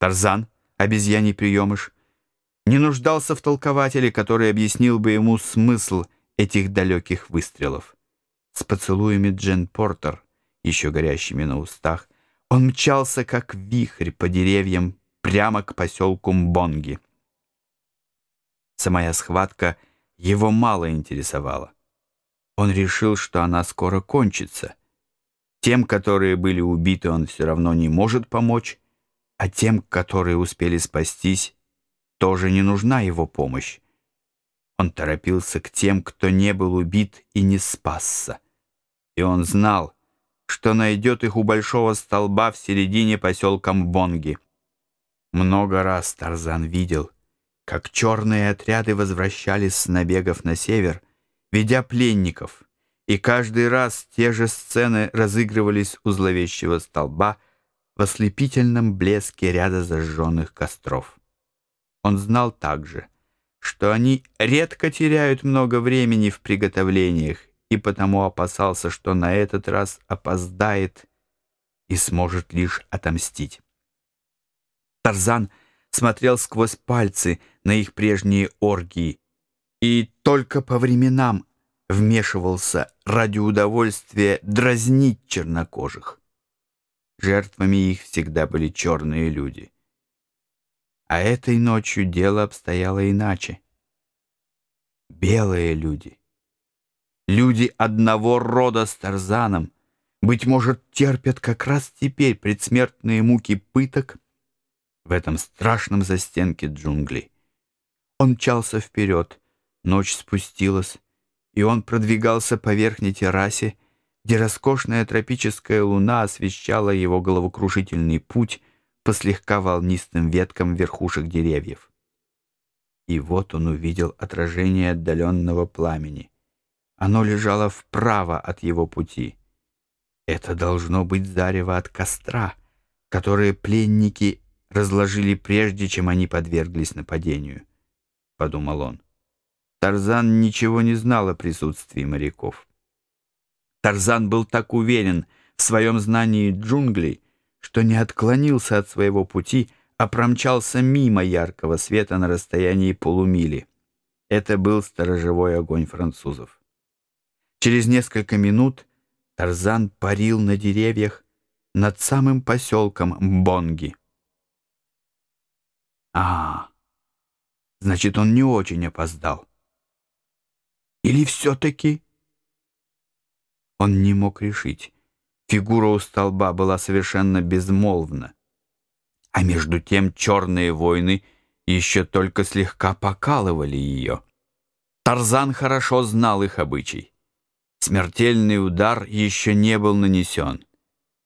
Тарзан, обезьяний приемыш, не нуждался в толкователе, который объяснил бы ему смысл этих далеких выстрелов. С поцелуями Джен Портер, еще горящими на устах, он мчался, как вихрь по деревьям, прямо к поселку Мбонги. Самая схватка его мало интересовала. Он решил, что она скоро кончится. Тем, которые были убиты, он все равно не может помочь, а тем, которые успели спастись, тоже не нужна его помощь. Он торопился к тем, кто не был убит и не спасся. И он знал, что найдет их у большого столба в середине поселка Мбонги. Много раз Тарзан видел, как черные отряды возвращались с набегов на север, ведя пленников, и каждый раз те же сцены разыгрывались у зловещего столба в ослепительном блеске ряда зажженных костров. Он знал также, что они редко теряют много времени в приготовлениях и потому опасался, что на этот раз опоздает и сможет лишь отомстить. Тарзан смотрел сквозь пальцы на их прежние оргии и только по временам вмешивался ради удовольствия дразнить чернокожих. Жертвами их всегда были черные люди — а этой ночью дело обстояло иначе. Белые люди. Люди одного рода с Тарзаном, быть может, терпят как раз теперь предсмертные муки пыток в этом страшном застенке джунглей. Он мчался вперед, ночь спустилась, и он продвигался по верхней террасе, где роскошная тропическая луна освещала его головокружительный путь по слегка волнистым веткам верхушек деревьев. И вот он увидел отражение отдаленного пламени. Оно лежало вправо от его пути. Это должно быть зарево от костра, которое пленники разложили прежде, чем они подверглись нападению, — подумал он. Тарзан ничего не знал о присутствии моряков. Тарзан был так уверен в своем знании джунглей, что не отклонился от своего пути, а промчался мимо яркого света на расстоянии полумили. Это был сторожевой огонь французов. Через несколько минут Тарзан парил на деревьях над самым поселком Мбонги. А, значит, он не очень опоздал. Или все-таки... Он не мог решить. Фигура у столба была совершенно безмолвна. А между тем черные войны еще только слегка покалывали ее. Тарзан хорошо знал их обычай. Смертельный удар еще не был нанесен,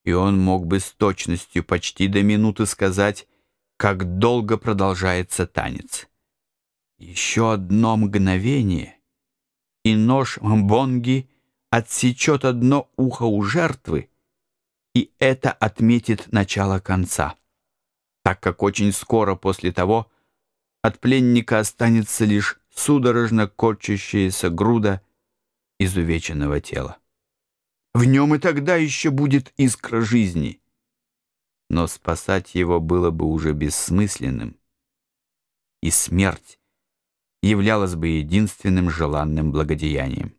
и он мог бы с точностью почти до минуты сказать, как долго продолжается танец. Еще одно мгновение, и нож Мбонги отсечет одно ухо у жертвы, и это отметит начало конца, так как очень скоро после того от пленника останется лишь судорожно корчащаяся груда изувеченного тела. В нем и тогда еще будет искра жизни, но спасать его было бы уже бессмысленным, и смерть являлась бы единственным желанным благодеянием.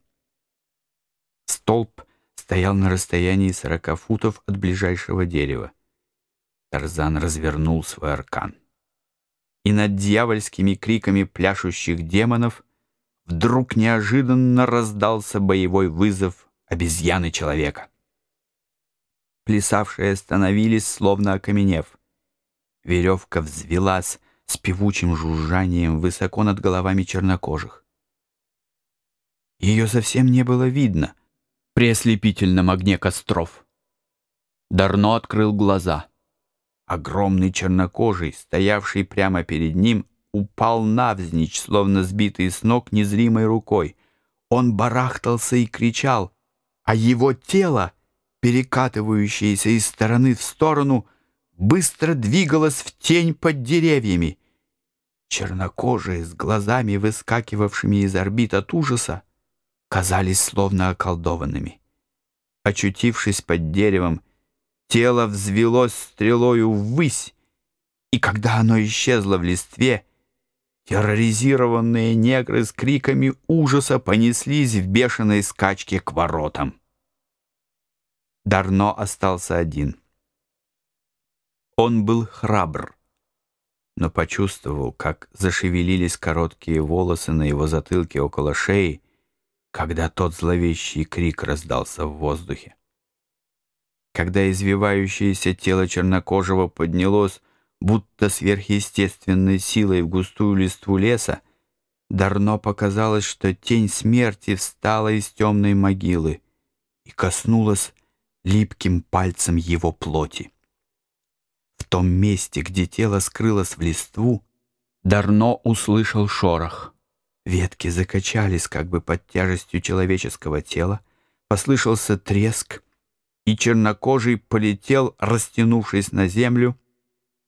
Столб стоял на расстоянии сорока футов от ближайшего дерева. Тарзан развернул свой аркан. И над дьявольскими криками пляшущих демонов вдруг неожиданно раздался боевой вызов обезьяны-человека. Плясавшие остановились, словно окаменев. Веревка взвелась с певучим жужжанием высоко над головами чернокожих. Ее совсем не было видно — при ослепительном огне костров. Дарно открыл глаза. Огромный чернокожий, стоявший прямо перед ним, упал навзничь, словно сбитый с ног незримой рукой. Он барахтался и кричал, а его тело, перекатывающееся из стороны в сторону, быстро двигалось в тень под деревьями. Чернокожие, с глазами выскакивавшими из орбит от ужаса, казались словно околдованными. Очутившись под деревом, тело взвелось стрелою ввысь И когда оно исчезло в листве, терроризированные негры с криками ужаса понеслись в бешеной скачке к воротам. Дарно остался один. Он был храбр, но почувствовал, как зашевелились короткие волосы на его затылке около шеи, когда тот зловещий крик раздался в воздухе. Когда извивающееся тело чернокожего поднялось, будто сверхъестественной силой в густую листву леса, Дарно показалось, что тень смерти встала из темной могилы и коснулась липким пальцем его плоти. В том месте, где тело скрылось в листву, Дарно услышал шорох. Ветки закачались как бы под тяжестью человеческого тела, послышался треск, и чернокожий полетел, растянувшись на землю,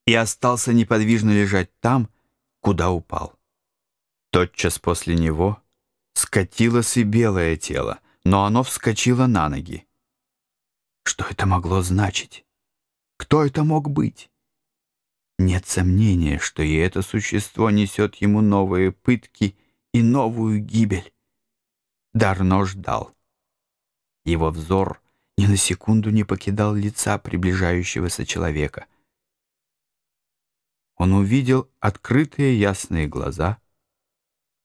и остался неподвижно лежать там, куда упал. Тотчас после него скатилось и белое тело, но оно вскочило на ноги. Что это могло значить? Кто это мог быть? Нет сомнения, что и это существо несет ему новые пытки и новую гибель. Дарно ждал. Его взор ни на секунду не покидал лица приближающегося человека. Он увидел открытые ясные глаза,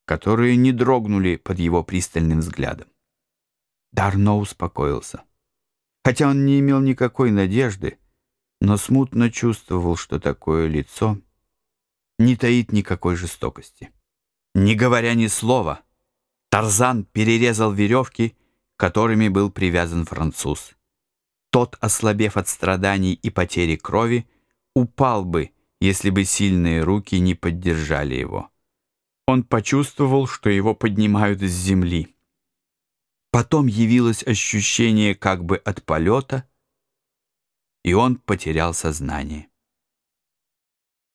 которые не дрогнули под его пристальным взглядом. Дарно успокоился. Хотя он не имел никакой надежды, но смутно чувствовал, что такое лицо не таит никакой жестокости. Не говоря ни слова, Тарзан перерезал веревки, которыми был привязан француз. Тот, ослабев от страданий и потери крови, упал бы, если бы сильные руки не поддержали его. Он почувствовал, что его поднимают с земли. Потом явилось ощущение как бы от полета, и он потерял сознание.